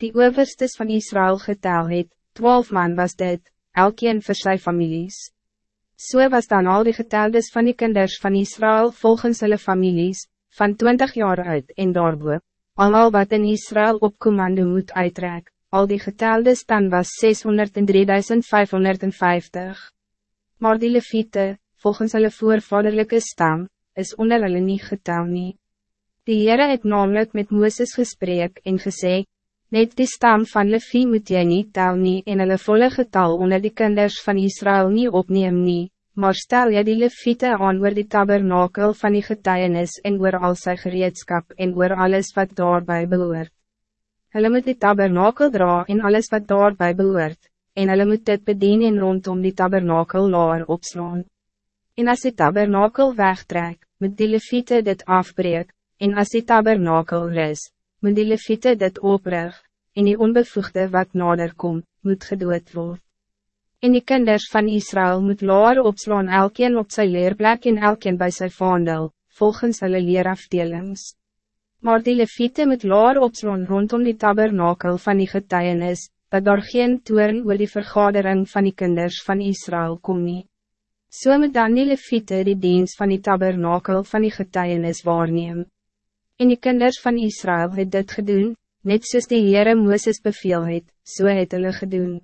die overstes van Israël getel het, twaalf man was dit, elkeen vir sy families. So was dan al die geteldes van die kinders van Israël volgens hulle families, van 20 jaar uit en daarboop, allemaal wat in Israël op commando moet uitrek, al die geteldes dan was 603.550. Maar die leviete, volgens hulle voorvaderlijke stam, is onder hulle nie getel nie. Die Heere het namelijk met Mooses gesprek en gesê, net die stam van Levi moet jy nie tel nie en hulle volle getal onder die kinders van Israël nie opneem nie, maar stel jy die Leviete aan oor die tabernakel van die getuienis en oor al sy gereedskap en oor alles wat daarbij behoort. Hulle moet die tabernakel dra en alles wat daarbij behoort, en hulle moet dit bedien en rondom die tabernakel laar opslaan. En als die tabernakel wegtrek, moet die Leviete dit afbreek, en als die tabernakel res, moet die Leviete dit oprig, en die onbevoegde wat nader komt, moet gedood word. En die kinders van Israël moet laar opslaan elkeen op zijn leerplek en elkeen bij zijn vaandel, volgens hulle leerafdelings. Maar die Leviete moet laar opslaan rondom die tabernakel van die getuienis, dat daar geen toeren oor die vergadering van die kinders van Israël kom nie. So moet dan die Leviete die dienst van die tabernakel van die getuienis waarneem. En die kinders van Israël het dit gedoen, net soos die Heere Mooses beveel het, so het hulle gedoen.